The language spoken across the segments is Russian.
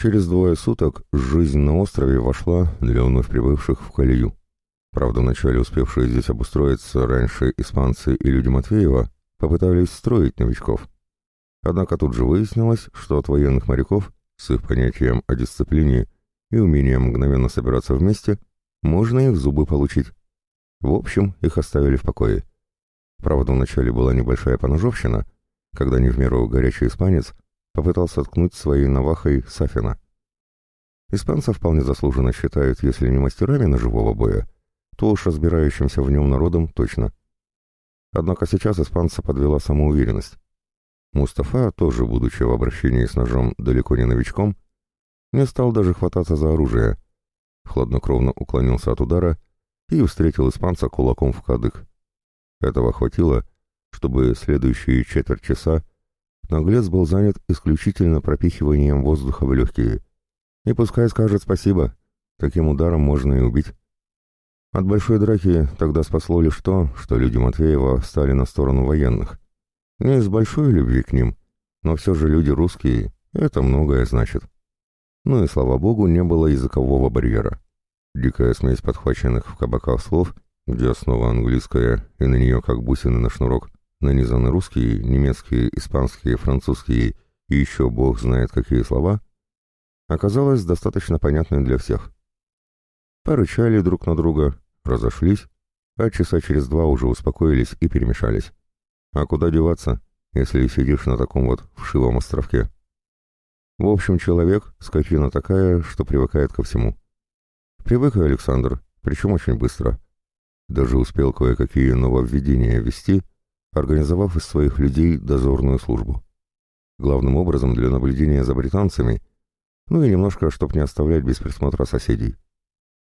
Через двое суток жизнь на острове вошла для вновь прибывших в колею. Правда, вначале успевшие здесь обустроиться раньше испанцы и люди Матвеева попытались строить новичков. Однако тут же выяснилось, что от военных моряков с их понятием о дисциплине и умением мгновенно собираться вместе можно их зубы получить. В общем, их оставили в покое. Правда, вначале была небольшая поножовщина, когда не в меру горячий испанец попытался ткнуть своей навахой Сафина. Испанцы вполне заслуженно считают, если не мастерами ножевого боя, то уж разбирающимся в нем народом точно. Однако сейчас испанца подвела самоуверенность. Мустафа, тоже будучи в обращении с ножом далеко не новичком, не стал даже хвататься за оружие, хладнокровно уклонился от удара и встретил испанца кулаком в кадык. Этого хватило, чтобы следующие четверть часа Наглец был занят исключительно пропихиванием воздуха в легкие. И пускай скажет спасибо, таким ударом можно и убить. От большой драки тогда спасло лишь то, что люди Матвеева стали на сторону военных. Не из большой любви к ним, но все же люди русские, это многое значит. Ну и, слава богу, не было языкового барьера. Дикая смесь подхваченных в кабаках слов, где основа английская и на нее как бусины на шнурок, нанизаны русские, немецкие, испанские, французские и еще бог знает какие слова, оказалось достаточно понятной для всех. Порычали друг на друга, разошлись, а часа через два уже успокоились и перемешались. А куда деваться, если сидишь на таком вот вшивом островке? В общем, человек — скотина такая, что привыкает ко всему. Привык Александр, причем очень быстро. Даже успел кое-какие нововведения ввести, организовав из своих людей дозорную службу. Главным образом для наблюдения за британцами, ну и немножко, чтобы не оставлять без присмотра соседей.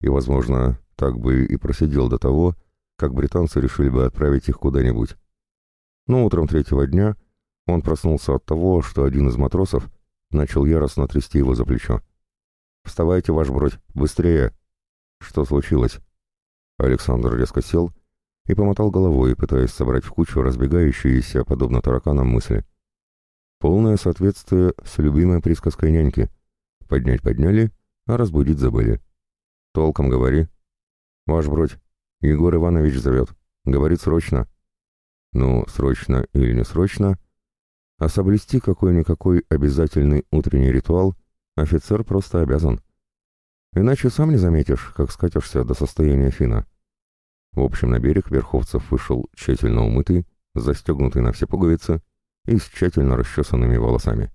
И, возможно, так бы и просидел до того, как британцы решили бы отправить их куда-нибудь. Но утром третьего дня он проснулся от того, что один из матросов начал яростно трясти его за плечо. «Вставайте, ваш бродь, быстрее!» «Что случилось?» Александр резко сел и помотал головой, пытаясь собрать в кучу разбегающиеся, подобно тараканам, мысли. Полное соответствие с любимой присказкой няньки. Поднять подняли, а разбудить забыли. Толком говори. Ваш бродь, Егор Иванович зовет. Говорит срочно. Ну, срочно или не срочно, а соблюсти какой-никакой обязательный утренний ритуал офицер просто обязан. Иначе сам не заметишь, как скатишься до состояния фина. В общем, на берег Верховцев вышел тщательно умытый, застегнутый на все пуговицы и с тщательно расчесанными волосами.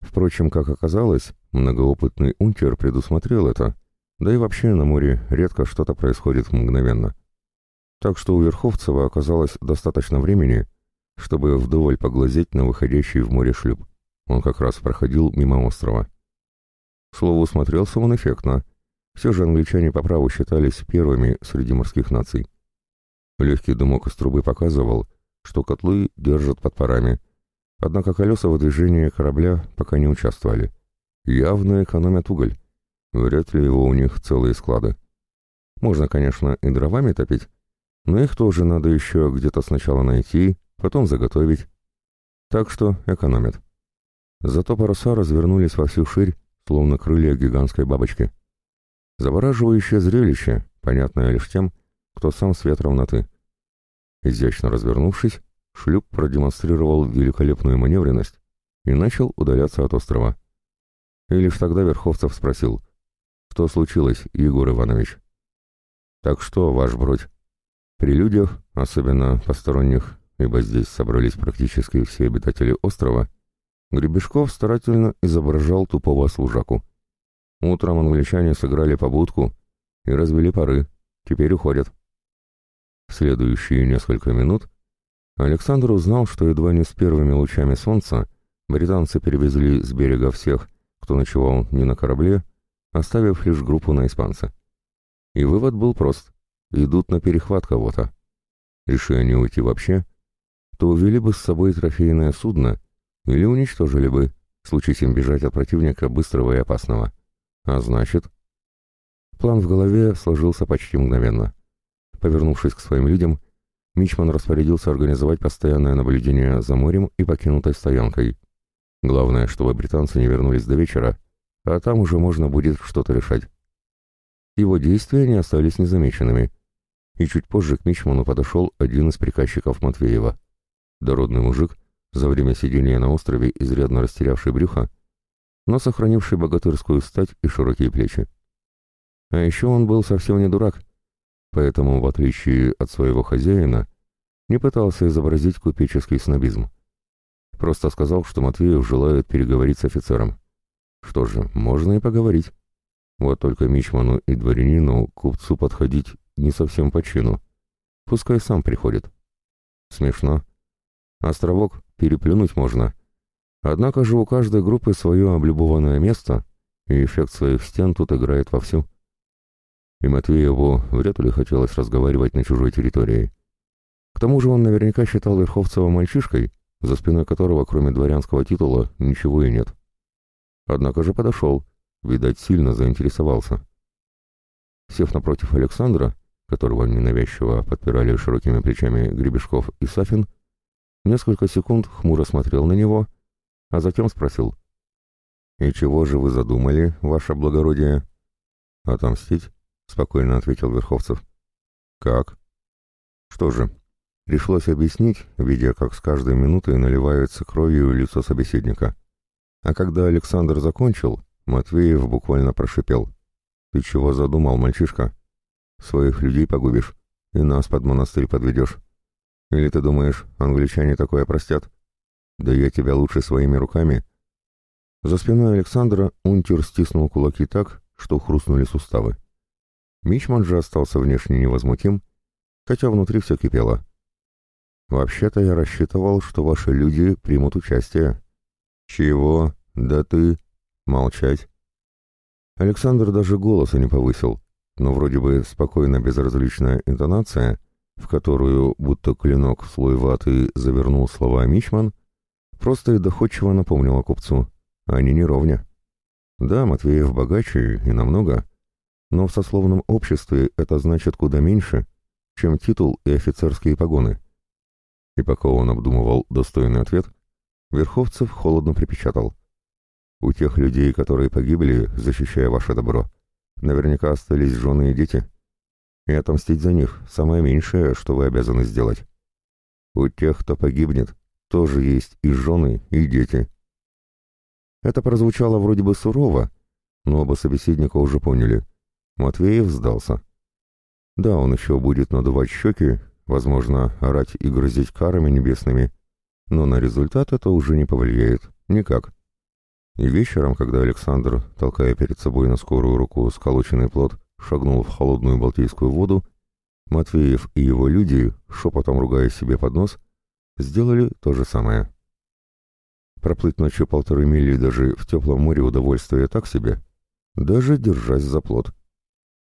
Впрочем, как оказалось, многоопытный унтер предусмотрел это, да и вообще на море редко что-то происходит мгновенно. Так что у Верховцева оказалось достаточно времени, чтобы вдоволь поглазеть на выходящий в море шлюп. Он как раз проходил мимо острова. К слову, смотрелся он эффектно, все же англичане по праву считались первыми среди морских наций. Легкий дымок из трубы показывал, что котлы держат под парами, однако колеса в движении корабля пока не участвовали. Явно экономят уголь. Вряд ли его у них целые склады. Можно, конечно, и дровами топить, но их тоже надо еще где-то сначала найти, потом заготовить. Так что экономят. Зато паруса развернулись во всю ширь, словно крылья гигантской бабочки. Завораживающее зрелище, понятное лишь тем, кто сам с ветром на «ты». Изящно развернувшись, шлюп продемонстрировал великолепную маневренность и начал удаляться от острова. И лишь тогда Верховцев спросил, «Что случилось, Егор Иванович?» «Так что, ваш бродь?» При людях, особенно посторонних, ибо здесь собрались практически все обитатели острова, Гребешков старательно изображал тупого служаку. Утром англичане сыграли побудку и развели пары. Теперь уходят. В следующие несколько минут Александр узнал, что едва не с первыми лучами солнца британцы перевезли с берега всех, кто ночевал не на корабле, оставив лишь группу на испанца. И вывод был прост. Идут на перехват кого-то. Они уйти вообще, то увели бы с собой трофейное судно или уничтожили бы, случись им бежать от противника быстрого и опасного. А значит... План в голове сложился почти мгновенно. Повернувшись к своим людям, Мичман распорядился организовать постоянное наблюдение за морем и покинутой стоянкой. Главное, чтобы британцы не вернулись до вечера, а там уже можно будет что-то решать. Его действия не остались незамеченными, и чуть позже к Мичману подошел один из приказчиков Матвеева. Дородный мужик, за время сидения на острове изрядно растерявший брюхо, но сохранивший богатырскую стать и широкие плечи. А еще он был совсем не дурак, поэтому, в отличие от своего хозяина, не пытался изобразить купеческий снобизм. Просто сказал, что Матвеев желает переговорить с офицером. Что же, можно и поговорить. Вот только Мичману и дворянину купцу подходить не совсем по чину. Пускай сам приходит. Смешно. Островок переплюнуть можно. Однако же у каждой группы свое облюбованное место, и эффект своих стен тут играет вовсю. И Матвееву вряд ли хотелось разговаривать на чужой территории. К тому же он наверняка считал Верховцева мальчишкой, за спиной которого, кроме дворянского титула, ничего и нет. Однако же подошел, видать, сильно заинтересовался. Сев напротив Александра, которого ненавязчиво подпирали широкими плечами Гребешков и Сафин, несколько секунд хмуро смотрел на него, а затем спросил. «И чего же вы задумали, ваше благородие?» «Отомстить?» — спокойно ответил Верховцев. «Как?» «Что же, Пришлось объяснить, видя, как с каждой минутой наливается кровью лицо собеседника. А когда Александр закончил, Матвеев буквально прошипел. «Ты чего задумал, мальчишка? Своих людей погубишь и нас под монастырь подведешь. Или ты думаешь, англичане такое простят? Да я тебя лучше своими руками». За спиной Александра унтер стиснул кулаки так, что хрустнули суставы. Мичман же остался внешне невозмутим, хотя внутри все кипело. Вообще-то я рассчитывал, что ваши люди примут участие. Чего? Да ты... Молчать. Александр даже голоса не повысил, но вроде бы спокойно безразличная интонация, в которую будто клинок в слой ваты завернул слова Мичман, просто и доходчиво напомнила купцу. Они не ровня. Да, Матвеев богаче и намного, но в сословном обществе это значит куда меньше, чем титул и офицерские погоны. И пока он обдумывал достойный ответ, Верховцев холодно припечатал. «У тех людей, которые погибли, защищая ваше добро, наверняка остались жены и дети. И отомстить за них — самое меньшее, что вы обязаны сделать. У тех, кто погибнет, тоже есть и жены, и дети». Это прозвучало вроде бы сурово, но оба собеседника уже поняли. Матвеев сдался. Да, он еще будет надувать щеки возможно, орать и грозить карами небесными, но на результат это уже не повлияет. Никак. И вечером, когда Александр, толкая перед собой на скорую руку сколоченный плод, шагнул в холодную Балтийскую воду, Матвеев и его люди, шепотом ругая себе под нос, сделали то же самое. Проплыть ночью полторы мили даже в теплом море удовольствие так себе, даже держась за плод.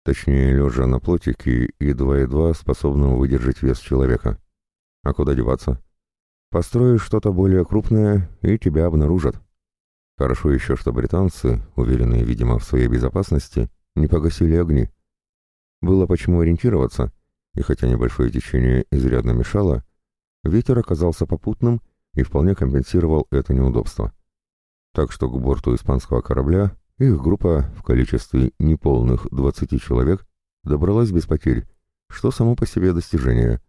Точнее, лежа на плотике, едва-едва способным выдержать вес человека. А куда деваться? Построишь что-то более крупное, и тебя обнаружат. Хорошо еще, что британцы, уверенные, видимо, в своей безопасности, не погасили огни. Было почему ориентироваться, и хотя небольшое течение изрядно мешало, ветер оказался попутным и вполне компенсировал это неудобство. Так что к борту испанского корабля их группа в количестве неполных 20 человек добралась без потерь, что само по себе достижение.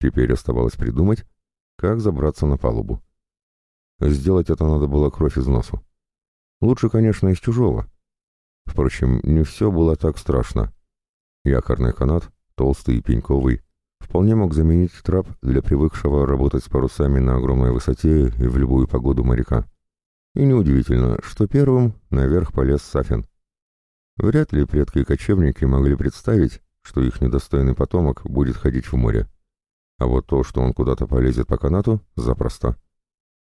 Теперь оставалось придумать, как забраться на палубу. Сделать это надо было кровь из носу. Лучше, конечно, из чужого. Впрочем, не все было так страшно. Якорный канат, толстый и пеньковый, вполне мог заменить трап для привыкшего работать с парусами на огромной высоте и в любую погоду моряка. И неудивительно, что первым наверх полез Сафин. Вряд ли предки-кочевники могли представить, что их недостойный потомок будет ходить в море. А вот то, что он куда-то полезет по канату, запросто.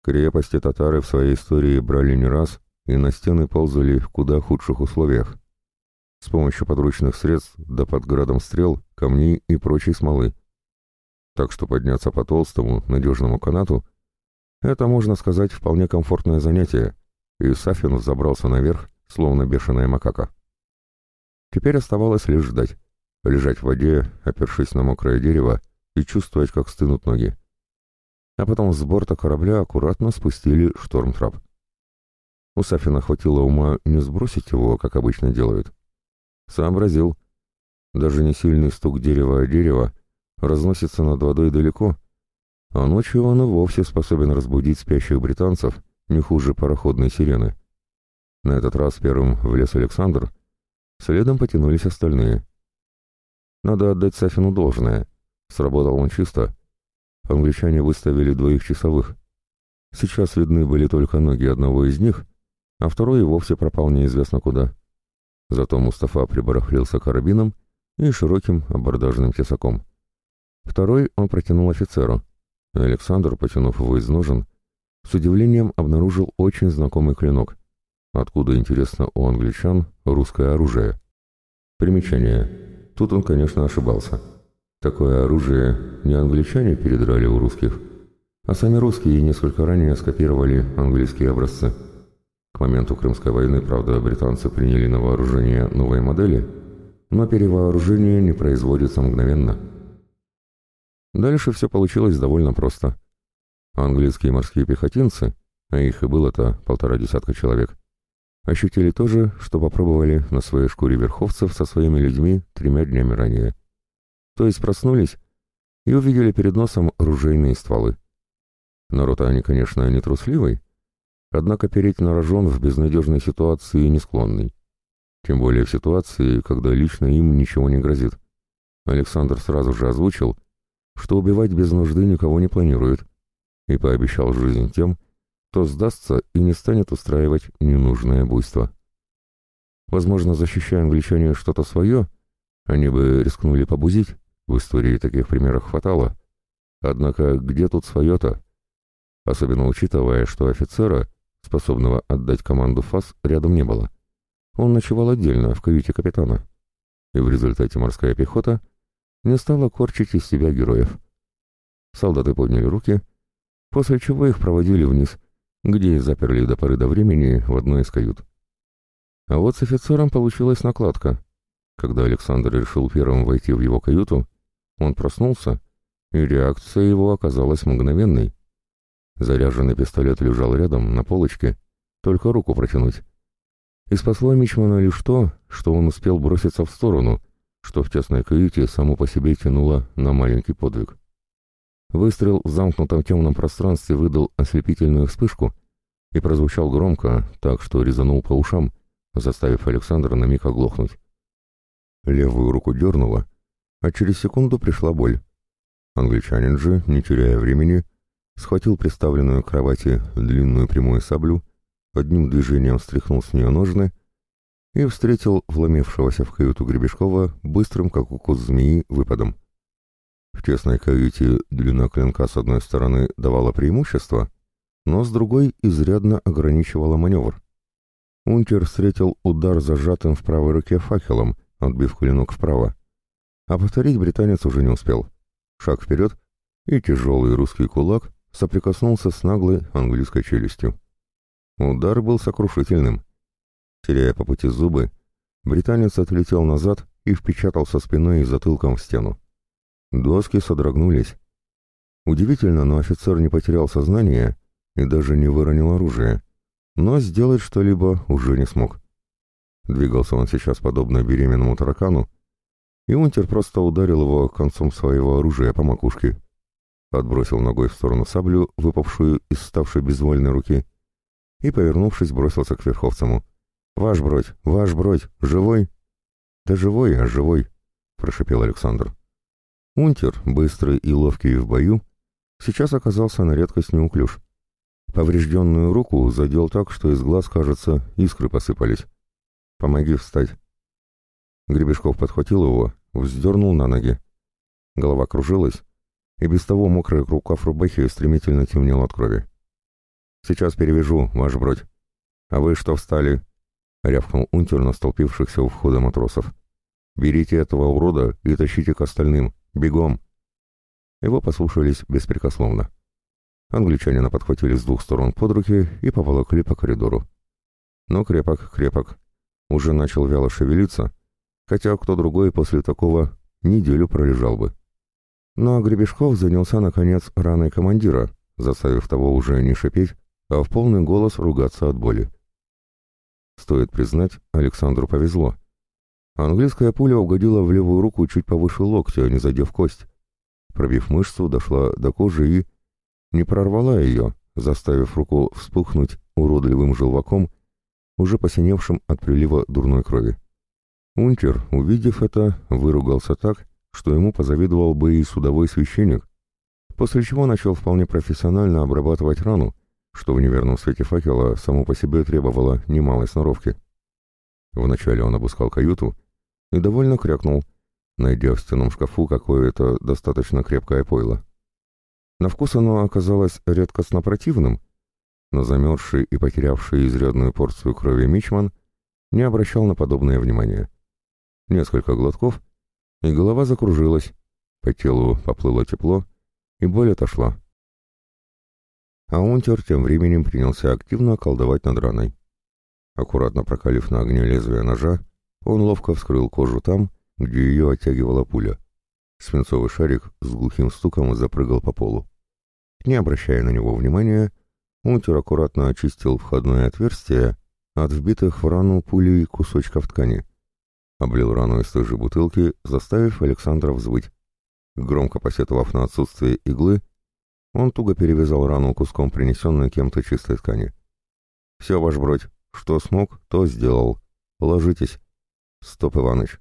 Крепости татары в своей истории брали не раз и на стены ползали в куда худших условиях. С помощью подручных средств да под градом стрел, камней и прочей смолы. Так что подняться по толстому, надежному канату это, можно сказать, вполне комфортное занятие, и Сафин забрался наверх, словно бешеная макака. Теперь оставалось лишь ждать, лежать в воде, опершись на мокрое дерево, и чувствовать, как стынут ноги. А потом с борта корабля аккуратно спустили штормтрап. У Сафина хватило ума не сбросить его, как обычно делают. Сообразил. Даже не сильный стук дерева о дерево разносится над водой далеко, а ночью он и вовсе способен разбудить спящих британцев не хуже пароходной сирены. На этот раз первым влез Александр, следом потянулись остальные. Надо отдать Сафину должное. Сработал он чисто. Англичане выставили двоих часовых. Сейчас видны были только ноги одного из них, а второй и вовсе пропал неизвестно куда. Зато Мустафа прибарахлился карабином и широким абордажным тесаком. Второй он протянул офицеру. Александр, потянув его из ножен, с удивлением обнаружил очень знакомый клинок. Откуда, интересно, у англичан русское оружие? Примечание. Тут он, конечно, ошибался. Такое оружие не англичане передрали у русских, а сами русские несколько ранее скопировали английские образцы. К моменту Крымской войны, правда, британцы приняли на вооружение новые модели, но перевооружение не производится мгновенно. Дальше все получилось довольно просто. Английские морские пехотинцы, а их и было-то полтора десятка человек, ощутили то же, что попробовали на своей шкуре верховцев со своими людьми тремя днями ранее. То есть проснулись и увидели перед носом ружейные стволы. Народ они, конечно, не трусливый, однако переть на рожон в безнадежной ситуации не склонный. Тем более в ситуации, когда лично им ничего не грозит. Александр сразу же озвучил, что убивать без нужды никого не планирует, и пообещал жизнь тем, кто сдастся и не станет устраивать ненужное буйство. Возможно, защищая англичане что-то свое, они бы рискнули побузить, в истории таких примеров хватало. Однако где тут свое-то? Особенно учитывая, что офицера, способного отдать команду ФАС, рядом не было. Он ночевал отдельно, в каюте капитана. И в результате морская пехота не стала корчить из себя героев. Солдаты подняли руки, после чего их проводили вниз, где и заперли до поры до времени в одной из кают. А вот с офицером получилась накладка. Когда Александр решил первым войти в его каюту, он проснулся, и реакция его оказалась мгновенной. Заряженный пистолет лежал рядом, на полочке, только руку протянуть. И спасло Мичмана лишь то, что он успел броситься в сторону, что в тесной каюте само по себе тянуло на маленький подвиг. Выстрел в замкнутом темном пространстве выдал ослепительную вспышку и прозвучал громко, так что резанул по ушам, заставив Александра на миг оглохнуть. Левую руку дернуло, а через секунду пришла боль. Англичанин же, не теряя времени, схватил приставленную к кровати длинную прямую саблю, одним движением стряхнул с нее ножны и встретил вломившегося в каюту Гребешкова быстрым, как укус змеи, выпадом. В тесной каюте длина клинка с одной стороны давала преимущество, но с другой изрядно ограничивала маневр. Унтер встретил удар зажатым в правой руке факелом, отбив клинок вправо. А повторить британец уже не успел. Шаг вперед, и тяжелый русский кулак соприкоснулся с наглой английской челюстью. Удар был сокрушительным. Теряя по пути зубы, британец отлетел назад и впечатался спиной и затылком в стену. Доски содрогнулись. Удивительно, но офицер не потерял сознание и даже не выронил оружие, но сделать что-либо уже не смог. Двигался он сейчас подобно беременному таракану, и Унтер просто ударил его концом своего оружия по макушке. Отбросил ногой в сторону саблю, выпавшую из ставшей безвольной руки, и, повернувшись, бросился к Верховцему. «Ваш бродь! Ваш бродь! Живой?» «Да живой, а живой!» — прошепел Александр. Унтер, быстрый и ловкий в бою, сейчас оказался на редкость неуклюж. Поврежденную руку задел так, что из глаз, кажется, искры посыпались. «Помоги встать!» Гребешков подхватил его, вздернул на ноги. Голова кружилась, и без того мокрая рукав рубахи стремительно темнел от крови. «Сейчас перевяжу, ваш бродь. А вы что встали?» — рявкнул унтер на столпившихся у входа матросов. «Берите этого урода и тащите к остальным. Бегом!» Его послушались беспрекословно. Англичанина подхватили с двух сторон под руки и поволокли по коридору. Но крепок, крепок. Уже начал вяло шевелиться, хотя кто другой после такого неделю пролежал бы. Но Гребешков занялся, наконец, раной командира, заставив того уже не шипеть, а в полный голос ругаться от боли. Стоит признать, Александру повезло. Английская пуля угодила в левую руку чуть повыше локтя, не задев кость. Пробив мышцу, дошла до кожи и... не прорвала ее, заставив руку вспухнуть уродливым желваком, уже посиневшим от прилива дурной крови. Унтер, увидев это, выругался так, что ему позавидовал бы и судовой священник, после чего начал вполне профессионально обрабатывать рану, что в неверном свете факела само по себе требовало немалой сноровки. Вначале он обыскал каюту и довольно крякнул, найдя в стенном шкафу какое-то достаточно крепкое пойло. На вкус оно оказалось редкостно противным, но замерзший и потерявший изрядную порцию крови Мичман не обращал на подобное внимания. Несколько глотков, и голова закружилась, по телу поплыло тепло, и боль отошла. А Унтер тем временем принялся активно колдовать над раной. Аккуратно прокалив на огне лезвие ножа, он ловко вскрыл кожу там, где ее оттягивала пуля. Свинцовый шарик с глухим стуком запрыгал по полу. Не обращая на него внимания, Унтер аккуратно очистил входное отверстие от вбитых в рану пулей кусочков ткани. Облил рану из той же бутылки, заставив Александра взвыть. Громко посетовав на отсутствие иглы, он туго перевязал рану куском принесенной кем-то чистой ткани. «Все, ваш бродь, что смог, то сделал. Ложитесь». «Стоп, Иваныч.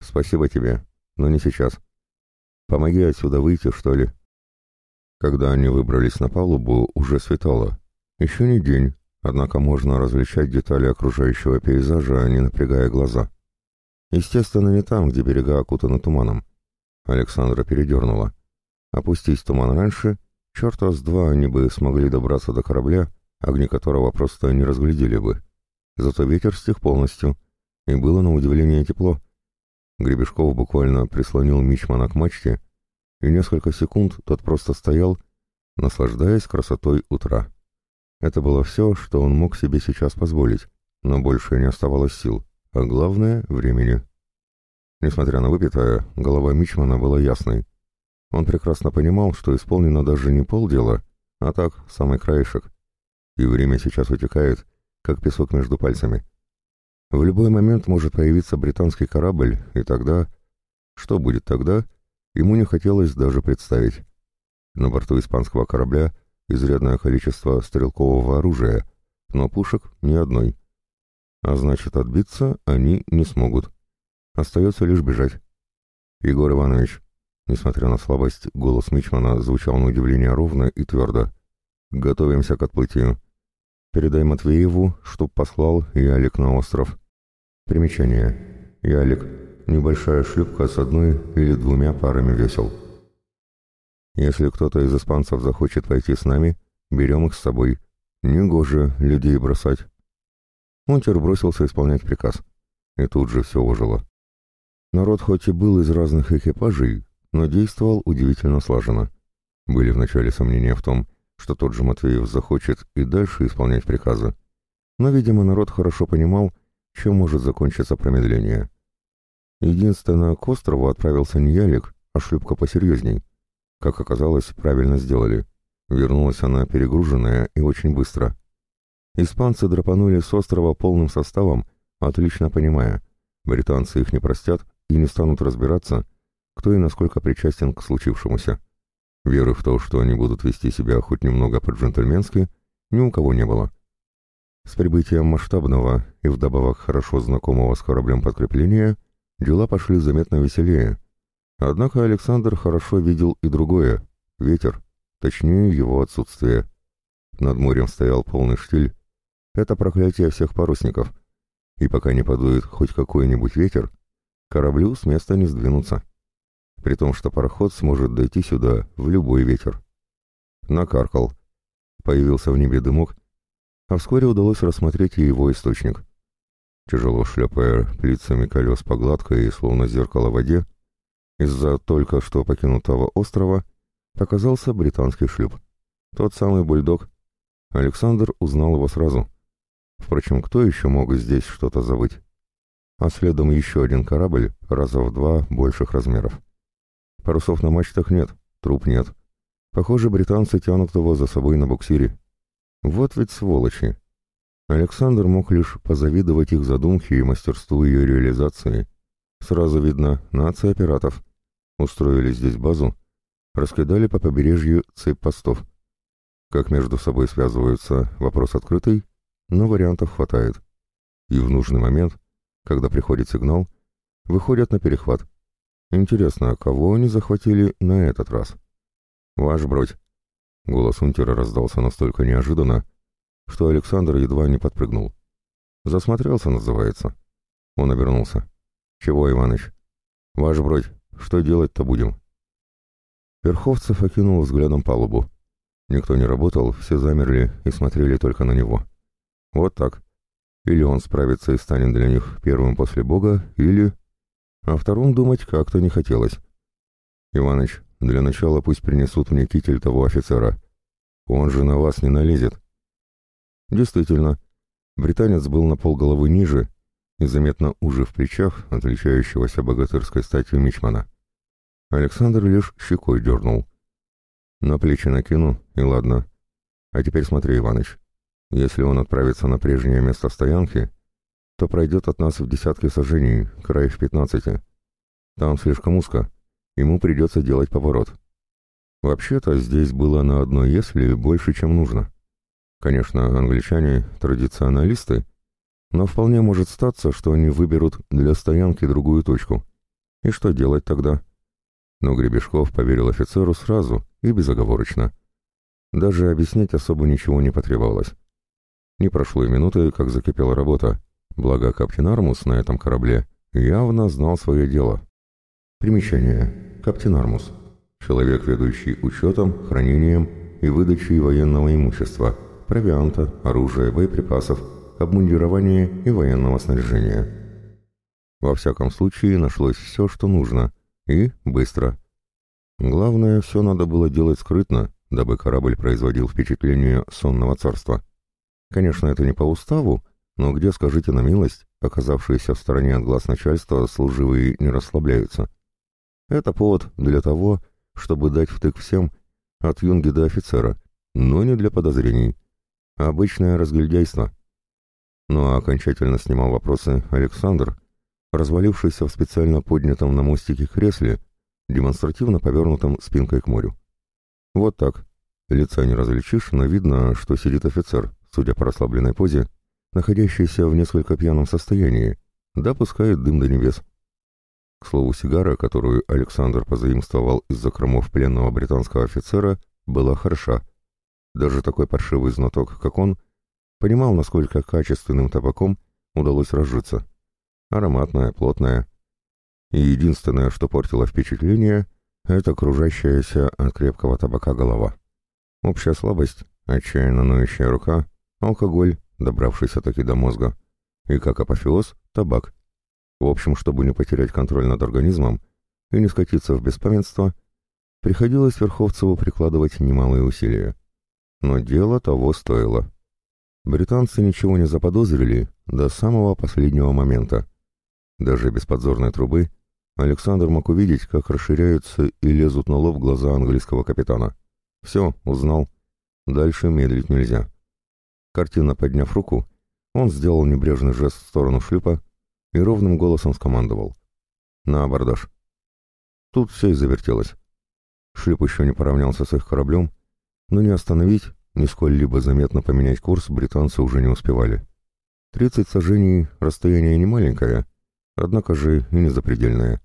Спасибо тебе, но не сейчас. Помоги отсюда выйти, что ли». Когда они выбрались на палубу, уже светало. Еще не день, однако можно различать детали окружающего пейзажа, не напрягая глаза. Естественно, не там, где берега окутаны туманом. Александра передернула. Опустись туман раньше, черта с два они бы смогли добраться до корабля, огни которого просто не разглядели бы. Зато ветер стих полностью, и было на удивление тепло. Гребешков буквально прислонил Мичмана к мачте, и несколько секунд тот просто стоял, наслаждаясь красотой утра. Это было все, что он мог себе сейчас позволить, но больше не оставалось сил, а главное — времени. Несмотря на выпитое, голова Мичмана была ясной. Он прекрасно понимал, что исполнено даже не полдела, а так, самый краешек. И время сейчас утекает, как песок между пальцами. В любой момент может появиться британский корабль, и тогда... Что будет тогда, ему не хотелось даже представить. На борту испанского корабля изрядное количество стрелкового оружия, но пушек ни одной. А значит, отбиться они не смогут. Остается лишь бежать. Егор Иванович, несмотря на слабость, голос Мичмана звучал на удивление ровно и твердо. Готовимся к отплытию. Передай Матвееву, чтоб послал Ялик на остров. Примечание. Ялик. Небольшая шлюпка с одной или двумя парами весел. Если кто-то из испанцев захочет пойти с нами, берем их с собой. Негоже людей бросать. Монтер бросился исполнять приказ. И тут же все ожило. Народ хоть и был из разных экипажей, но действовал удивительно слаженно. Были вначале сомнения в том, что тот же Матвеев захочет и дальше исполнять приказы. Но, видимо, народ хорошо понимал, чем может закончиться промедление. Единственное, к острову отправился не ялик, а шлюпка посерьезней. Как оказалось, правильно сделали. Вернулась она перегруженная и очень быстро. Испанцы драпанули с острова полным составом, отлично понимая, британцы их не простят и не станут разбираться, кто и насколько причастен к случившемуся. Веры в то, что они будут вести себя хоть немного по-джентльменски, ни у кого не было. С прибытием масштабного и вдобавок хорошо знакомого с кораблем подкрепления дела пошли заметно веселее. Однако Александр хорошо видел и другое — ветер, точнее его отсутствие. Над морем стоял полный штиль. Это проклятие всех парусников. И пока не подует хоть какой-нибудь ветер, Кораблю с места не сдвинуться. При том, что пароход сможет дойти сюда в любой ветер. Накаркал. Появился в небе дымок, а вскоре удалось рассмотреть и его источник. Тяжело шлепая плицами колес по гладкой словно зеркало воде, из-за только что покинутого острова показался британский шлюп. Тот самый бульдог. Александр узнал его сразу. Впрочем, кто еще мог здесь что-то забыть? а следом еще один корабль, раза в два больших размеров. Парусов на мачтах нет, труп нет. Похоже, британцы тянут его за собой на буксире. Вот ведь сволочи. Александр мог лишь позавидовать их задумке и мастерству ее реализации. Сразу видно, нация пиратов. Устроили здесь базу, раскидали по побережью цепь постов. Как между собой связываются, вопрос открытый, но вариантов хватает. И в нужный момент, когда приходит сигнал, выходят на перехват. Интересно, кого они захватили на этот раз? «Ваш бродь!» Голос унтера раздался настолько неожиданно, что Александр едва не подпрыгнул. «Засмотрелся, называется». Он обернулся. «Чего, Иваныч?» «Ваш бродь, что делать-то будем?» Верховцев окинул взглядом палубу. Никто не работал, все замерли и смотрели только на него. Вот так. Или он справится и станет для них первым после Бога, или... О втором думать как-то не хотелось. «Иваныч, для начала пусть принесут мне китель того офицера. Он же на вас не налезет». Действительно, британец был на полголовы ниже и заметно уже в плечах, отличающегося богатырской статью мичмана. Александр лишь щекой дернул. На плечи накину, и ладно. А теперь смотри, Иваныч. Если он отправится на прежнее место стоянки, то пройдет от нас в десятки сажений, край в пятнадцати. Там слишком узко, ему придется делать поворот. Вообще-то здесь было на одно «если» больше, чем нужно. Конечно, англичане — традиционалисты, но вполне может статься, что они выберут для стоянки другую точку. И что делать тогда? Но Гребешков поверил офицеру сразу и безоговорочно. Даже объяснять особо ничего не потребовалось. Не прошло и минуты, как закипела работа, благо капитан Армус на этом корабле явно знал свое дело. Примечание. Каптен Армус. Человек, ведущий учетом, хранением и выдачей военного имущества, провианта, оружия, боеприпасов, обмундирования и военного снаряжения. Во всяком случае, нашлось все, что нужно, и быстро. Главное, все надо было делать скрытно, дабы корабль производил впечатление сонного царства. Конечно, это не по уставу, но где, скажите на милость, оказавшиеся в стороне от глаз начальства, служивые не расслабляются. Это повод для того, чтобы дать втык всем, от юнги до офицера, но не для подозрений. Обычное разгильдяйство. Ну а окончательно снимал вопросы Александр, развалившийся в специально поднятом на мостике кресле, демонстративно повернутом спинкой к морю. Вот так. Лица не различишь, но видно, что сидит офицер, судя по расслабленной позе, находящийся в несколько пьяном состоянии, да пускает дым до небес. К слову, сигара, которую Александр позаимствовал из закромов пленного британского офицера, была хороша. Даже такой паршивый знаток, как он, понимал, насколько качественным табаком удалось разжиться. Ароматная, плотная. И единственное, что портило впечатление, это кружащаяся от крепкого табака голова. Общая слабость, отчаянно ноющая рука, алкоголь, добравшийся таки до мозга, и, как апофеоз, табак. В общем, чтобы не потерять контроль над организмом и не скатиться в беспамятство, приходилось Верховцеву прикладывать немалые усилия. Но дело того стоило. Британцы ничего не заподозрили до самого последнего момента. Даже без подзорной трубы Александр мог увидеть, как расширяются и лезут на лоб глаза английского капитана. Все, узнал. Дальше медлить нельзя. Картина подняв руку, он сделал небрежный жест в сторону шлюпа и ровным голосом скомандовал. «На абордаж». Тут все и завертелось. Шлюп еще не поравнялся с их кораблем, но не остановить, ни сколь-либо заметно поменять курс британцы уже не успевали. Тридцать сажений — расстояние не маленькое, однако же и не запредельное.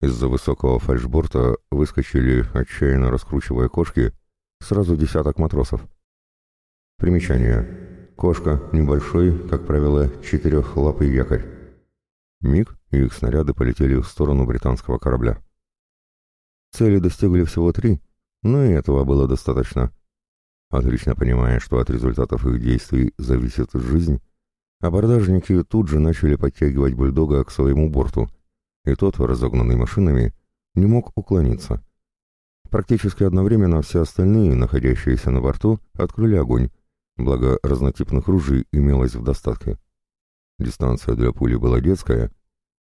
Из-за высокого фальшборта выскочили, отчаянно раскручивая кошки, сразу десяток матросов. Примечание. Кошка небольшой, как правило, четырехлапый якорь. Миг, и их снаряды полетели в сторону британского корабля. Цели достигли всего три, но и этого было достаточно. Отлично понимая, что от результатов их действий зависит жизнь, абордажники тут же начали подтягивать бульдога к своему борту, и тот, разогнанный машинами, не мог уклониться. Практически одновременно все остальные, находящиеся на борту, открыли огонь, благо разнотипных ружей имелось в достатке. Дистанция для пули была детская,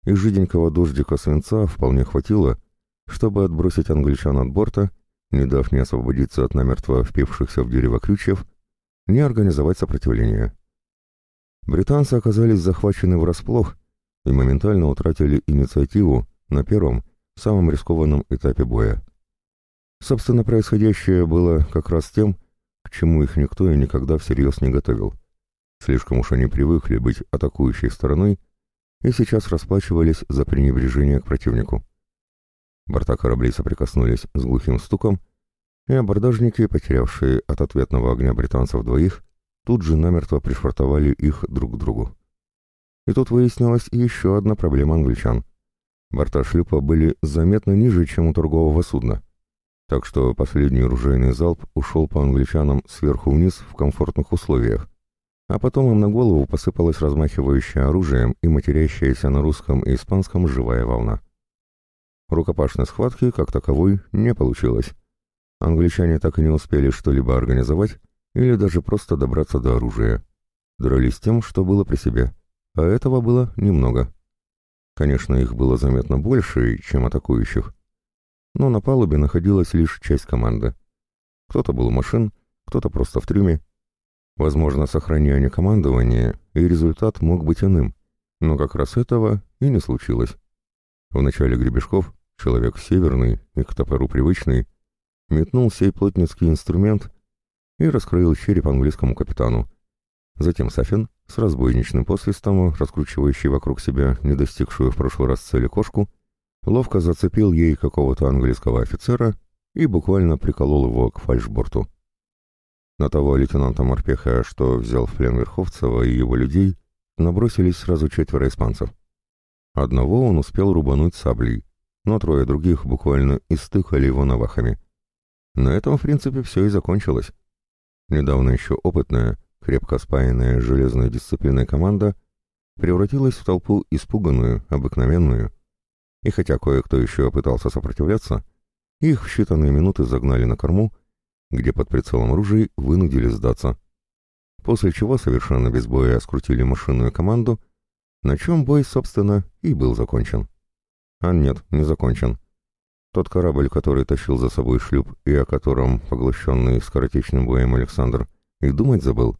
и жиденького дождика свинца вполне хватило, чтобы отбросить англичан от борта, не дав ни освободиться от намертво впившихся в дерево крючев, ни организовать сопротивление. британцы оказались захвачены врасплох и моментально утратили инициативу на первом, самом рискованном этапе боя. Собственно, происходящее было как раз тем, к чему их никто и никогда всерьез не готовил. Слишком уж они привыкли быть атакующей стороной и сейчас расплачивались за пренебрежение к противнику. Борта кораблей соприкоснулись с глухим стуком, и абордажники, потерявшие от ответного огня британцев двоих, тут же намертво пришвартовали их друг к другу. И тут выяснилась еще одна проблема англичан. Борта шлюпа были заметно ниже, чем у торгового судна, так что последний оружейный залп ушел по англичанам сверху вниз в комфортных условиях, а потом им на голову посыпалась размахивающая оружием и матерящаяся на русском и испанском живая волна. Рукопашной схватки, как таковой, не получилось. Англичане так и не успели что-либо организовать или даже просто добраться до оружия. Дрались тем, что было при себе, а этого было немного. Конечно, их было заметно больше, чем атакующих, но на палубе находилась лишь часть команды. Кто-то был у машин, кто-то просто в трюме. Возможно, сохраняя они командование, и результат мог быть иным, но как раз этого и не случилось. В начале Гребешков, человек северный и к топору привычный, метнул сей плотницкий инструмент и раскроил череп английскому капитану. Затем Сафин, с разбойничным посвистом, раскручивающий вокруг себя не достигшую в прошлый раз цели кошку, ловко зацепил ей какого-то английского офицера и буквально приколол его к фальшборту. На того лейтенанта Морпеха, что взял в плен Верховцева и его людей, набросились сразу четверо испанцев. Одного он успел рубануть саблей, но трое других буквально истыкали его навахами. На этом, в принципе, все и закончилось. Недавно еще опытная, крепко спаянная железной дисциплиной команда превратилась в толпу испуганную, обыкновенную. И хотя кое-кто еще пытался сопротивляться, их в считанные минуты загнали на корму, где под прицелом ружей вынудили сдаться. После чего совершенно без боя скрутили машинную команду — на чем бой, собственно, и был закончен. А нет, не закончен. Тот корабль, который тащил за собой шлюп и о котором, поглощенный скоротечным боем Александр, и думать забыл,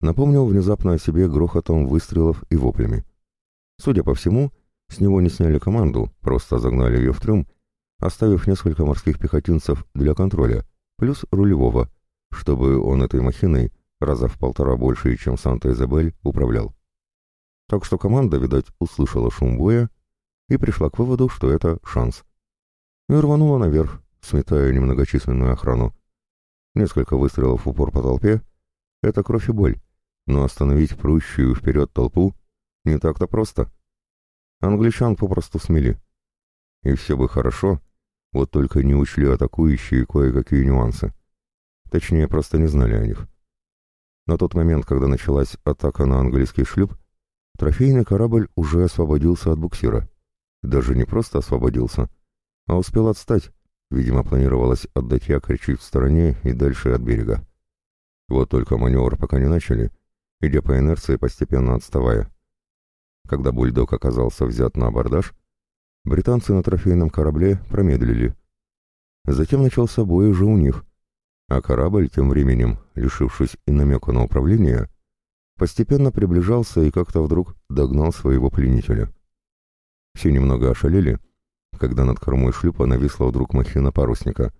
напомнил внезапно о себе грохотом выстрелов и воплями. Судя по всему, с него не сняли команду, просто загнали ее в трюм, оставив несколько морских пехотинцев для контроля, плюс рулевого, чтобы он этой махиной, раза в полтора больше, чем Санта-Изабель, управлял. Так что команда, видать, услышала шум боя и пришла к выводу, что это шанс. И рванула наверх, сметая немногочисленную охрану. Несколько выстрелов в упор по толпе — это кровь и боль, но остановить прущую вперед толпу не так-то просто. Англичан попросту смели. И все бы хорошо, вот только не учли атакующие кое-какие нюансы. Точнее, просто не знали о них. На тот момент, когда началась атака на английский шлюп, Трофейный корабль уже освободился от буксира. Даже не просто освободился, а успел отстать. Видимо, планировалось отдать якорь чуть в стороне и дальше от берега. Вот только маневр пока не начали, идя по инерции, постепенно отставая. Когда бульдог оказался взят на абордаж, британцы на трофейном корабле промедлили. Затем начался бой уже у них, а корабль тем временем, лишившись и намека на управление, постепенно приближался и как-то вдруг догнал своего пленителя. Все немного ошалели, когда над кормой шлюпа нависла вдруг махина парусника,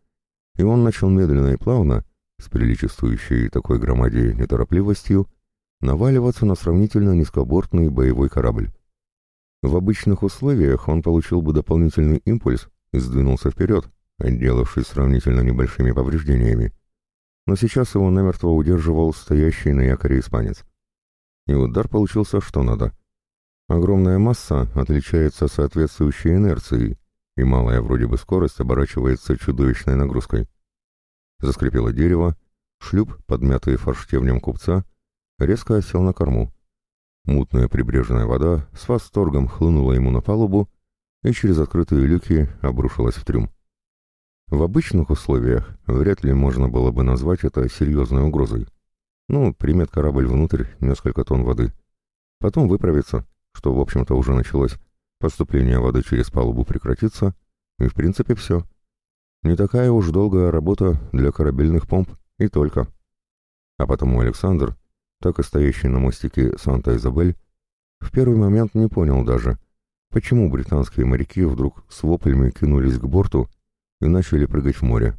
и он начал медленно и плавно, с приличествующей такой громаде неторопливостью, наваливаться на сравнительно низкобортный боевой корабль. В обычных условиях он получил бы дополнительный импульс и сдвинулся вперед, отделавшись сравнительно небольшими повреждениями. Но сейчас его намертво удерживал стоящий на якоре испанец и удар получился что надо. Огромная масса отличается соответствующей инерцией, и малая вроде бы скорость оборачивается чудовищной нагрузкой. Заскрипело дерево, шлюп, подмятый форштевнем купца, резко осел на корму. Мутная прибрежная вода с восторгом хлынула ему на палубу и через открытые люки обрушилась в трюм. В обычных условиях вряд ли можно было бы назвать это серьезной угрозой. Ну, примет корабль внутрь несколько тонн воды. Потом выправится, что, в общем-то, уже началось. Поступление воды через палубу прекратится, и, в принципе, все. Не такая уж долгая работа для корабельных помп, и только. А потому Александр, так и стоящий на мостике Санта-Изабель, в первый момент не понял даже, почему британские моряки вдруг с воплями кинулись к борту и начали прыгать в море.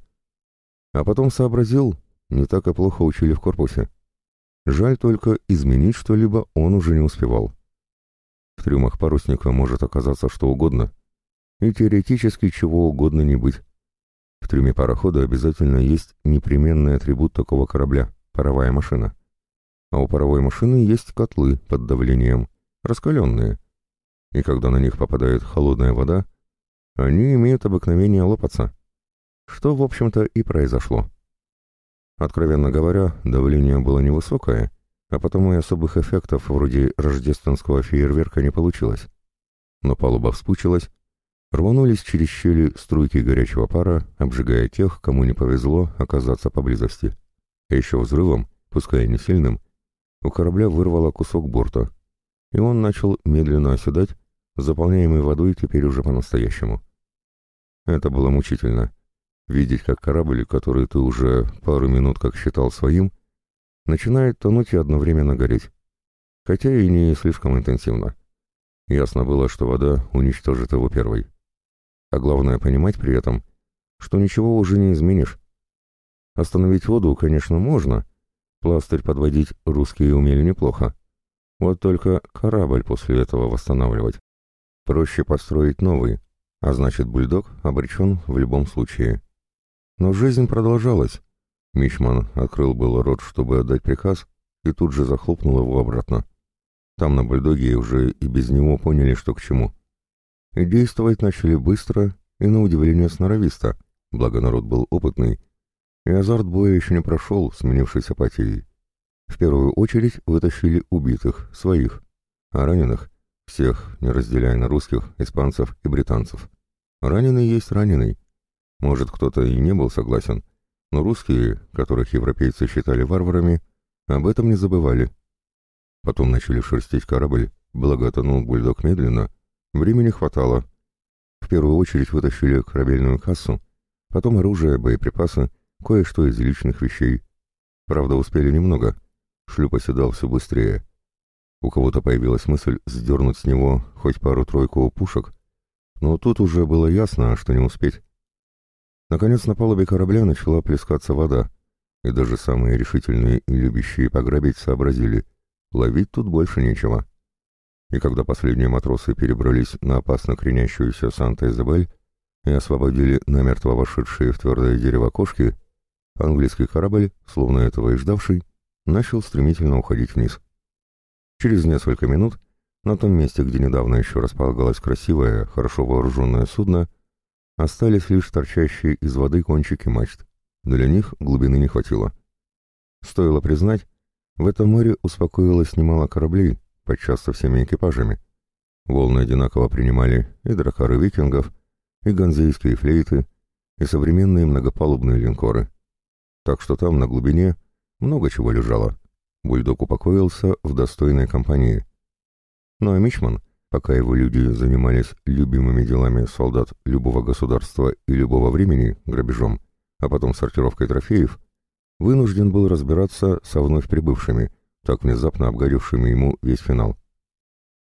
А потом сообразил, не так и плохо учили в корпусе. Жаль только, изменить что-либо он уже не успевал. В трюмах парусника может оказаться что угодно, и теоретически чего угодно не быть. В трюме парохода обязательно есть непременный атрибут такого корабля — паровая машина. А у паровой машины есть котлы под давлением, раскаленные. И когда на них попадает холодная вода, они имеют обыкновение лопаться. Что, в общем-то, и произошло. Откровенно говоря, давление было невысокое, а потому и особых эффектов вроде рождественского фейерверка не получилось. Но палуба вспучилась, рванулись через щели струйки горячего пара, обжигая тех, кому не повезло оказаться поблизости. А еще взрывом, пускай не сильным, у корабля вырвало кусок борта, и он начал медленно оседать, заполняемый водой теперь уже по-настоящему. Это было мучительно. Видеть, как корабль, который ты уже пару минут как считал своим, начинает тонуть и одновременно гореть. Хотя и не слишком интенсивно. Ясно было, что вода уничтожит его первой. А главное понимать при этом, что ничего уже не изменишь. Остановить воду, конечно, можно, Пластырь подводить русские умели неплохо. Вот только корабль после этого восстанавливать. Проще построить новый, а значит бульдог обречен в любом случае. Но жизнь продолжалась. Мичман открыл было рот, чтобы отдать приказ, и тут же захлопнул его обратно. Там на бульдоге уже и без него поняли, что к чему. И действовать начали быстро и, на удивление, сноровисто, благо народ был опытный и азарт боя еще не прошел, сменившись апатией. В первую очередь вытащили убитых, своих, а раненых — всех, не разделяя на русских, испанцев и британцев. Раненый есть раненый. Может, кто-то и не был согласен, но русские, которых европейцы считали варварами, об этом не забывали. Потом начали шерстить корабль, благо тонул бульдог медленно, времени хватало. В первую очередь вытащили корабельную кассу, потом оружие, боеприпасы, кое-что из личных вещей. Правда, успели немного. Шлюп оседал все быстрее. У кого-то появилась мысль сдернуть с него хоть пару-тройку пушек, но тут уже было ясно, что не успеть. Наконец на палубе корабля начала плескаться вода, и даже самые решительные и любящие пограбить сообразили, ловить тут больше нечего. И когда последние матросы перебрались на опасно кренящуюся Санта-Изабель и освободили намертво вошедшие в твердое дерево кошки, Английский корабль, словно этого и ждавший, начал стремительно уходить вниз. Через несколько минут на том месте, где недавно еще располагалось красивое, хорошо вооруженное судно, остались лишь торчащие из воды кончики мачт. Для них глубины не хватило. Стоило признать, в этом море успокоилось немало кораблей, подчас со всеми экипажами. Волны одинаково принимали и дракары викингов, и ганзейские флейты, и современные многопалубные линкоры так что там, на глубине, много чего лежало. Бульдог упокоился в достойной компании. Ну а Мичман, пока его люди занимались любимыми делами солдат любого государства и любого времени, грабежом, а потом сортировкой трофеев, вынужден был разбираться со вновь прибывшими, так внезапно обгоревшими ему весь финал.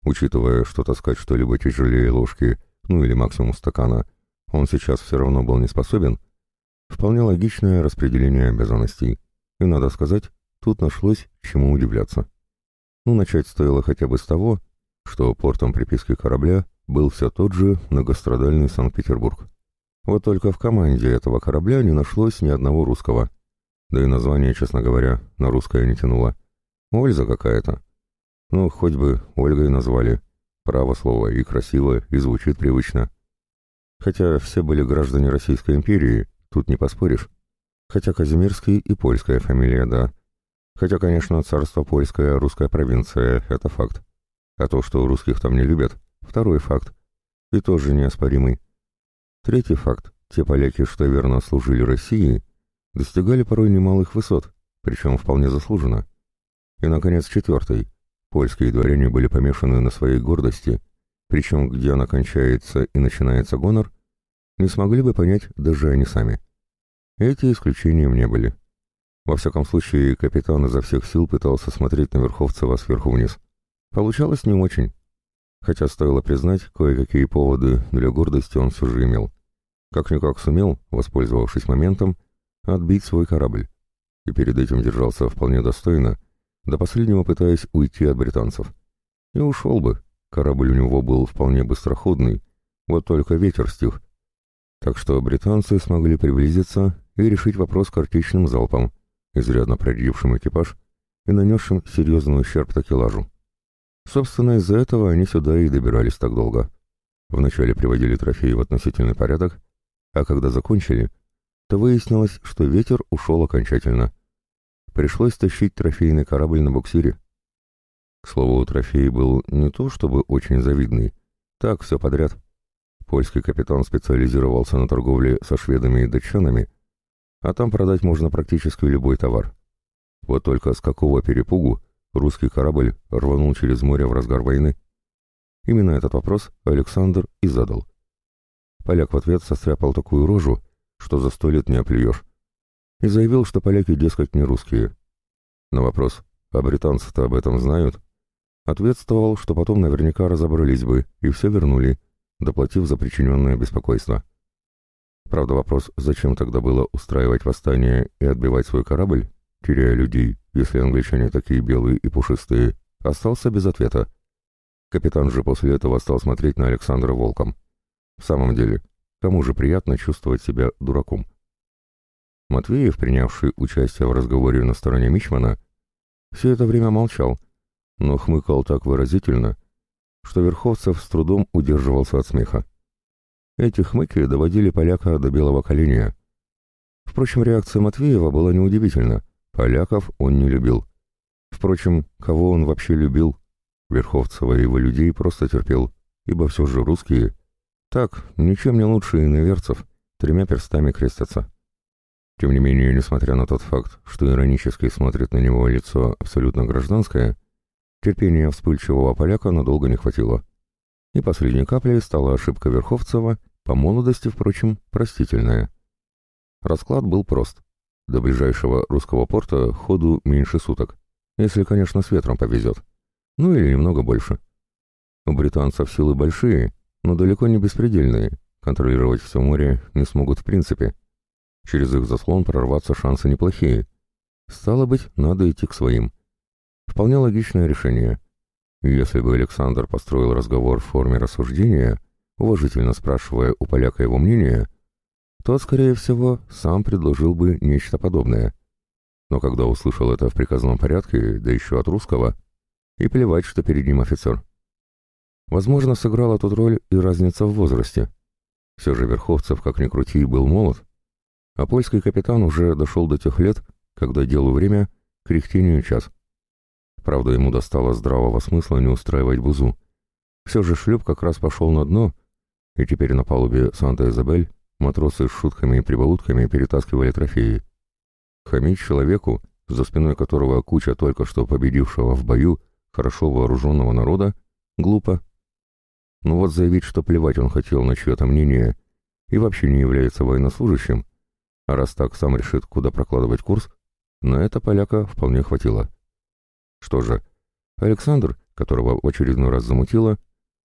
Учитывая, что таскать что-либо тяжелее ложки, ну или максимум стакана, он сейчас все равно был не способен, Вполне логичное распределение обязанностей. И, надо сказать, тут нашлось чему удивляться. Ну, начать стоило хотя бы с того, что портом приписки корабля был все тот же многострадальный Санкт-Петербург. Вот только в команде этого корабля не нашлось ни одного русского. Да и название, честно говоря, на русское не тянуло. Ольза какая-то. Ну, хоть бы Ольгой назвали. Право слово и красиво, и звучит привычно. Хотя все были граждане Российской империи, Тут не поспоришь. Хотя Казимирский и польская фамилия, да. Хотя, конечно, царство польское, русская провинция — это факт. А то, что русских там не любят — второй факт. И тоже неоспоримый. Третий факт. Те поляки, что верно служили России, достигали порой немалых высот, причем вполне заслуженно. И, наконец, четвертый. Польские дворяне были помешаны на своей гордости, причем где она кончается и начинается гонор, не смогли бы понять даже они сами. Эти исключением не были. Во всяком случае, капитан изо всех сил пытался смотреть на Верховцева сверху вниз. Получалось не очень. Хотя, стоило признать, кое-какие поводы для гордости он все же имел. Как-никак сумел, воспользовавшись моментом, отбить свой корабль. И перед этим держался вполне достойно, до последнего пытаясь уйти от британцев. И ушел бы, корабль у него был вполне быстроходный, вот только ветер стих. Так что британцы смогли приблизиться и решить вопрос картечным залпом, изрядно проредившим экипаж и нанесшим серьезный ущерб такелажу. Собственно, из-за этого они сюда и добирались так долго. Вначале приводили трофеи в относительный порядок, а когда закончили, то выяснилось, что ветер ушел окончательно. Пришлось тащить трофейный корабль на буксире. К слову, трофей был не то чтобы очень завидный, так, все подряд. Польский капитан специализировался на торговле со шведами и датчанами, а там продать можно практически любой товар. Вот только с какого перепугу русский корабль рванул через море в разгар войны? Именно этот вопрос Александр и задал. Поляк в ответ состряпал такую рожу, что за сто лет не оплюешь, и заявил, что поляки, дескать, не русские. На вопрос, а британцы-то об этом знают, ответствовал, что потом наверняка разобрались бы и все вернули, доплатив за причиненное беспокойство. Правда, вопрос, зачем тогда было устраивать восстание и отбивать свой корабль, теряя людей, если англичане такие белые и пушистые, остался без ответа. Капитан же после этого стал смотреть на Александра волком. В самом деле, кому же приятно чувствовать себя дураком? Матвеев, принявший участие в разговоре на стороне Мичмана, все это время молчал, но хмыкал так выразительно, что Верховцев с трудом удерживался от смеха. Эти хмыки доводили поляка до белого коленя. Впрочем, реакция Матвеева была неудивительна. Поляков он не любил. Впрочем, кого он вообще любил? Верховцева и его людей просто терпел, ибо все же русские. Так, ничем не лучше иноверцев, тремя перстами крестятся. Тем не менее, несмотря на тот факт, что иронически смотрит на него лицо абсолютно гражданское, терпения вспыльчивого поляка надолго не хватило. И последней каплей стала ошибка Верховцева — по молодости, впрочем, простительная. Расклад был прост. До ближайшего русского порта ходу меньше суток, если, конечно, с ветром повезет. Ну или немного больше. У британцев силы большие, но далеко не беспредельные. Контролировать все море не смогут в принципе. Через их заслон прорваться шансы неплохие. Стало быть, надо идти к своим. Вполне логичное решение. Если бы Александр построил разговор в форме рассуждения — уважительно спрашивая у поляка его мнение, тот, скорее всего, сам предложил бы нечто подобное. Но когда услышал это в приказном порядке, да еще от русского, и плевать, что перед ним офицер. Возможно, сыграла тут роль и разница в возрасте. Все же Верховцев, как ни крути, был молод, а польский капитан уже дошел до тех лет, когда делу время, кряхтению час. Правда, ему достало здравого смысла не устраивать бузу. Все же шлюп как раз пошел на дно, и теперь на палубе Санта-Изабель матросы с шутками и прибаутками перетаскивали трофеи. Хамить человеку, за спиной которого куча только что победившего в бою хорошо вооруженного народа, глупо. Но вот заявить, что плевать он хотел на чье-то мнение и вообще не является военнослужащим, а раз так сам решит, куда прокладывать курс, на это поляка вполне хватило. Что же, Александр, которого в очередной раз замутило,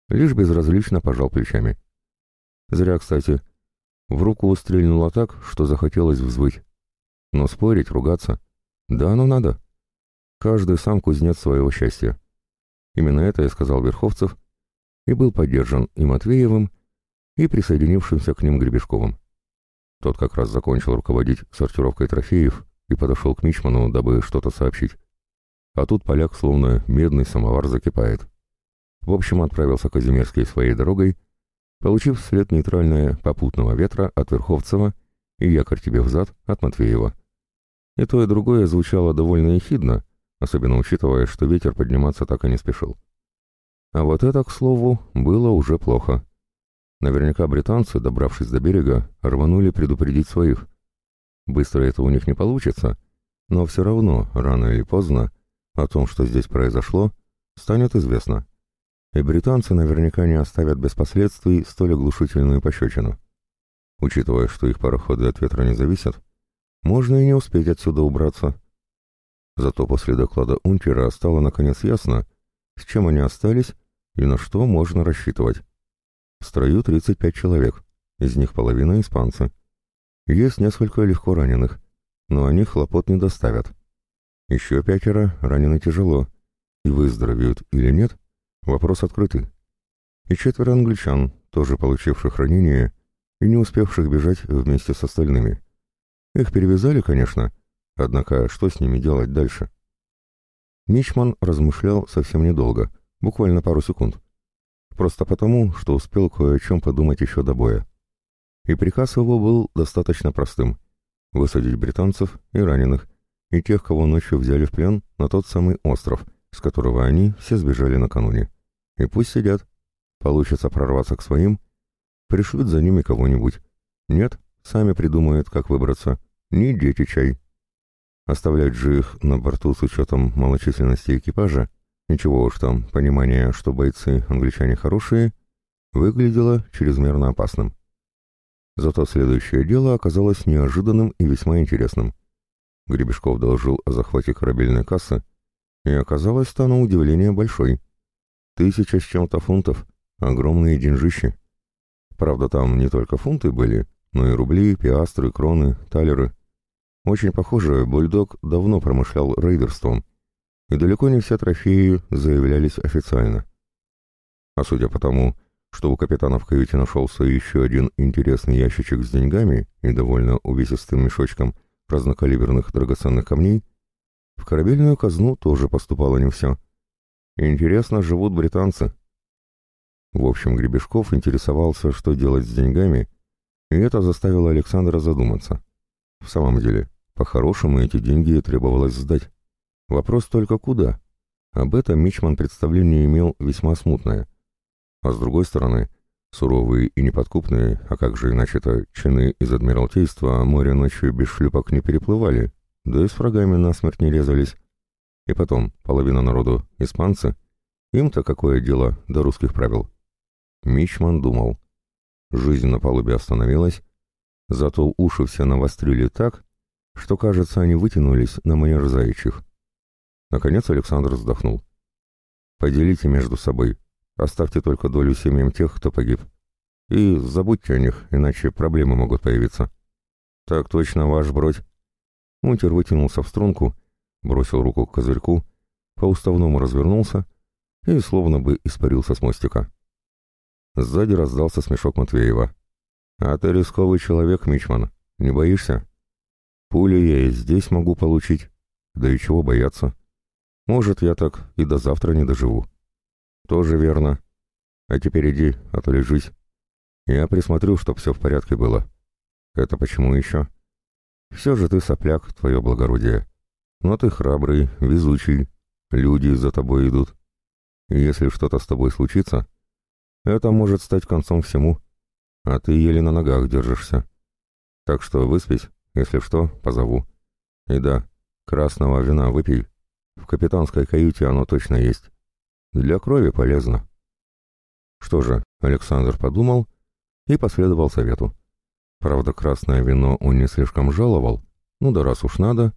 лишь безразлично пожал плечами. Зря, кстати. В руку стрельнуло так, что захотелось взвыть. Но спорить, ругаться... Да, ну надо. Каждый сам кузнец своего счастья. Именно это и сказал Верховцев, и был поддержан и Матвеевым, и присоединившимся к ним Гребешковым. Тот как раз закончил руководить сортировкой трофеев и подошел к Мичману, дабы что-то сообщить. А тут поляк словно медный самовар закипает. В общем, отправился Казимирский своей дорогой, получив след нейтральное попутного ветра от Верховцева и якорь тебе взад от Матвеева. И то, и другое звучало довольно ехидно, особенно учитывая, что ветер подниматься так и не спешил. А вот это, к слову, было уже плохо. Наверняка британцы, добравшись до берега, рванули предупредить своих. Быстро это у них не получится, но все равно, рано или поздно, о том, что здесь произошло, станет известно и британцы наверняка не оставят без последствий столь оглушительную пощечину. Учитывая, что их пароходы от ветра не зависят, можно и не успеть отсюда убраться. Зато после доклада Унтера стало наконец ясно, с чем они остались и на что можно рассчитывать. В строю 35 человек, из них половина испанцы. Есть несколько легко раненых, но они хлопот не доставят. Еще пятеро ранены тяжело, и выздоровеют или нет, вопрос открытый. И четверо англичан, тоже получивших ранения и не успевших бежать вместе с остальными. Их перевязали, конечно, однако что с ними делать дальше? Мичман размышлял совсем недолго, буквально пару секунд. Просто потому, что успел кое о чем подумать еще до боя. И приказ его был достаточно простым — высадить британцев и раненых, и тех, кого ночью взяли в плен на тот самый остров, с которого они все сбежали накануне. И пусть сидят. Получится прорваться к своим, пришлют за ними кого-нибудь. Нет, сами придумают, как выбраться. Не дети чай. Оставлять же их на борту с учетом малочисленности экипажа, ничего уж там, понимание, что бойцы англичане хорошие, выглядело чрезмерно опасным. Зато следующее дело оказалось неожиданным и весьма интересным. Гребешков доложил о захвате корабельной кассы, и оказалось-то на удивление большой. Тысяча с чем-то фунтов, огромные деньжищи. Правда, там не только фунты были, но и рубли, пиастры, кроны, талеры. Очень похоже, Бульдог давно промышлял рейдерством, и далеко не все трофеи заявлялись официально. А судя по тому, что у капитана в каюте нашелся еще один интересный ящичек с деньгами и довольно увесистым мешочком разнокалиберных драгоценных камней, в корабельную казну тоже поступало не все. Интересно живут британцы. В общем, Гребешков интересовался, что делать с деньгами, и это заставило Александра задуматься. В самом деле, по-хорошему эти деньги требовалось сдать. Вопрос только куда? Об этом Мичман представление имел весьма смутное. А с другой стороны, суровые и неподкупные, а как же иначе-то, чины из Адмиралтейства море ночью без шлюпок не переплывали, да и с врагами насмерть не резались. И потом, половина народу — испанцы, им-то какое дело до русских правил. Мичман думал. Жизнь на палубе остановилась, зато уши все навострили так, что, кажется, они вытянулись на манер заячьих. Наконец Александр вздохнул. «Поделите между собой, оставьте только долю семьям тех, кто погиб. И забудьте о них, иначе проблемы могут появиться». «Так точно, ваш бродь». Мунтер вытянулся в струнку, бросил руку к козырьку, по-уставному развернулся и словно бы испарился с мостика. Сзади раздался смешок Матвеева. «А ты рисковый человек, Мичман. Не боишься?» «Пули я и здесь могу получить. Да и чего бояться? Может, я так и до завтра не доживу». «Тоже верно. А теперь иди, а то лежись. Я присмотрю, чтоб все в порядке было». «Это почему еще?» «Все же ты сопляк, твое благородие. Но ты храбрый, везучий. Люди за тобой идут. И если что-то с тобой случится, это может стать концом всему, а ты еле на ногах держишься. Так что выспись, если что, позову. И да, красного вина выпей. В капитанской каюте оно точно есть. Для крови полезно. Что же, Александр подумал и последовал совету. Правда, красное вино он не слишком жаловал, ну да раз уж надо.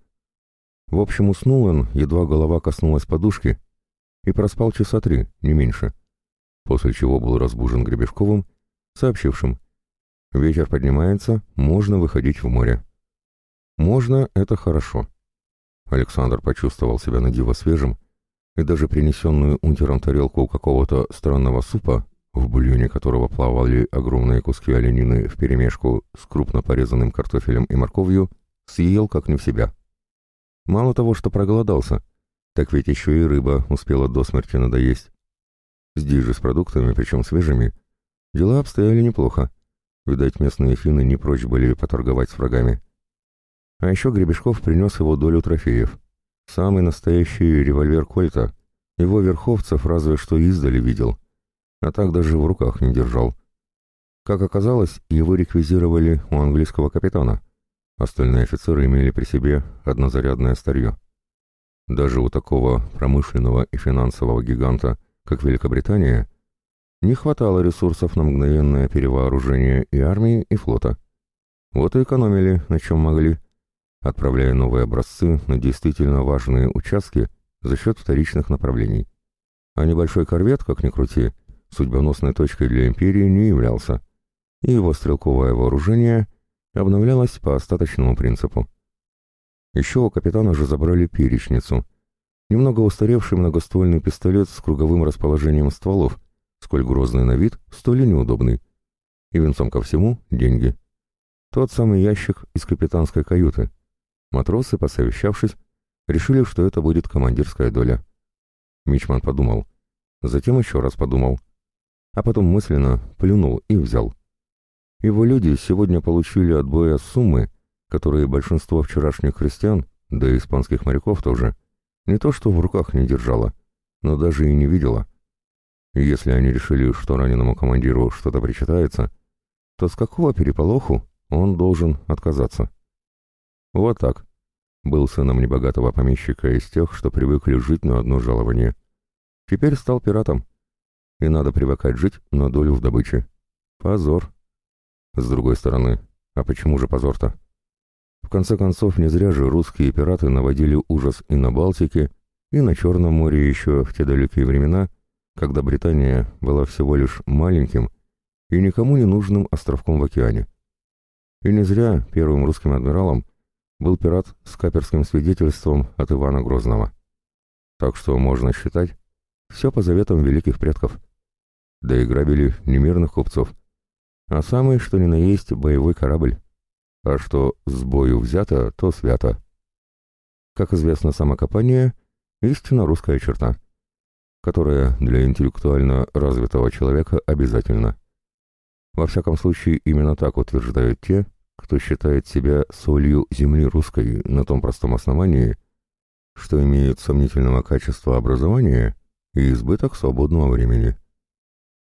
В общем, уснул он, едва голова коснулась подушки, и проспал часа три, не меньше после чего был разбужен Гребешковым, сообщившим «Ветер поднимается, можно выходить в море». «Можно» — это хорошо. Александр почувствовал себя на диво свежим, и даже принесенную унтером тарелку какого-то странного супа, в бульоне которого плавали огромные куски оленины вперемешку с крупно порезанным картофелем и морковью, съел как не в себя. Мало того, что проголодался, так ведь еще и рыба успела до смерти надоесть. Здесь же с продуктами, причем свежими, дела обстояли неплохо. Видать, местные финны не прочь были поторговать с врагами. А еще Гребешков принес его долю трофеев. Самый настоящий револьвер Кольта. Его верховцев разве что издали видел. А так даже в руках не держал. Как оказалось, его реквизировали у английского капитана. Остальные офицеры имели при себе однозарядное старье. Даже у такого промышленного и финансового гиганта – как Великобритания, не хватало ресурсов на мгновенное перевооружение и армии, и флота. Вот и экономили, на чем могли. Отправляя новые образцы на действительно важные участки за счет вторичных направлений. А небольшой корвет, как ни крути, судьбоносной точкой для империи не являлся, и его стрелковое вооружение обновлялось по остаточному принципу. Еще у капитана же забрали перечницу, немного устаревший многоствольный пистолет с круговым расположением стволов, сколь грозный на вид, столь и неудобный. И венцом ко всему — деньги. Тот самый ящик из капитанской каюты. Матросы, посовещавшись, решили, что это будет командирская доля. Мичман подумал. Затем еще раз подумал. А потом мысленно плюнул и взял. Его люди сегодня получили от боя суммы, которые большинство вчерашних христиан, да и испанских моряков тоже, не то что в руках не держало, но даже и не видела. если они решили, что раненому командиру что-то причитается, то с какого переполоху он должен отказаться? Вот так. Был сыном небогатого помещика из тех, что привыкли жить на одно жалование. Теперь стал пиратом. И надо привыкать жить на долю в добыче. Позор. С другой стороны, а почему же позор-то? В конце концов, не зря же русские пираты наводили ужас и на Балтике, и на Черном море еще в те далекие времена, когда Британия была всего лишь маленьким и никому не нужным островком в океане. И не зря первым русским адмиралом был пират с каперским свидетельством от Ивана Грозного. Так что можно считать, все по заветам великих предков. Да и грабили не мирных купцов, а самый, что ни на есть, боевой корабль. А что с бою взято, то свято. Как известно, самокопание — истинно русская черта, которая для интеллектуально развитого человека обязательна. Во всяком случае, именно так утверждают те, кто считает себя солью земли русской на том простом основании, что имеют сомнительного качества образования и избыток свободного времени.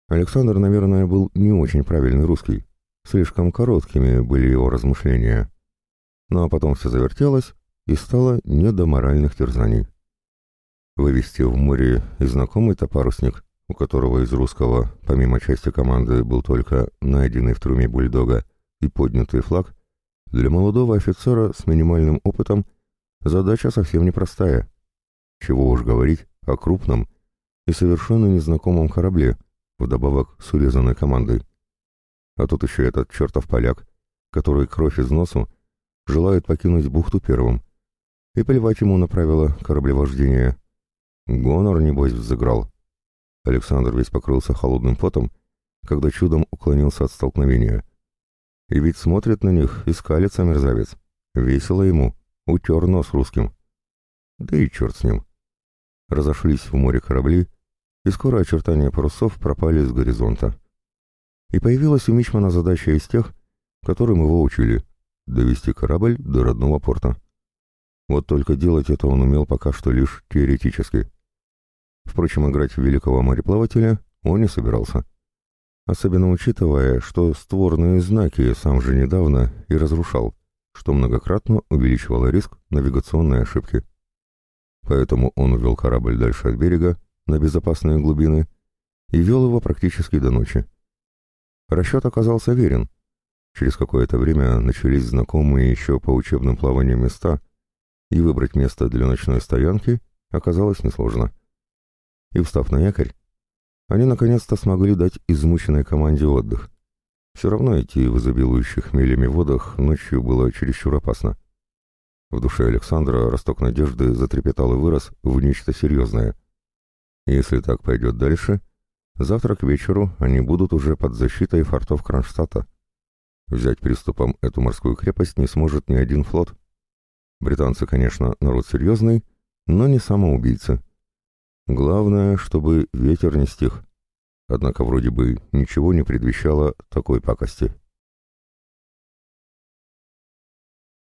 Александр, наверное, был не очень правильный русский, Слишком короткими были его размышления. Ну а потом все завертелось и стало не до моральных терзаний. Вывести в море и знакомый-то парусник, у которого из русского, помимо части команды, был только найденный в трюме бульдога и поднятый флаг, для молодого офицера с минимальным опытом задача совсем непростая. Чего уж говорить о крупном и совершенно незнакомом корабле, вдобавок с урезанной командой. А тут еще этот чертов поляк, который кровь из носу желает покинуть бухту первым. И плевать ему на правила кораблевождения. Гонор, небось, взыграл. Александр весь покрылся холодным потом, когда чудом уклонился от столкновения. И ведь смотрит на них и скалится мерзавец. Весело ему, утер нос русским. Да и черт с ним. Разошлись в море корабли, и скоро очертания парусов пропали с горизонта. И появилась у Мичмана задача из тех, которым его учили — довести корабль до родного порта. Вот только делать это он умел пока что лишь теоретически. Впрочем, играть в великого мореплавателя он не собирался. Особенно учитывая, что створные знаки сам же недавно и разрушал, что многократно увеличивало риск навигационной ошибки. Поэтому он ввел корабль дальше от берега, на безопасные глубины, и вел его практически до ночи. Расчет оказался верен. Через какое-то время начались знакомые еще по учебным плаваниям места, и выбрать место для ночной стоянки оказалось несложно. И встав на якорь, они наконец-то смогли дать измученной команде отдых. Все равно идти в изобилующих милями водах ночью было чересчур опасно. В душе Александра росток надежды затрепетал и вырос в нечто серьезное. Если так пойдет дальше, Завтра к вечеру они будут уже под защитой фортов Кронштадта. Взять приступом эту морскую крепость не сможет ни один флот. Британцы, конечно, народ серьезный, но не самоубийцы. Главное, чтобы ветер не стих. Однако вроде бы ничего не предвещало такой пакости.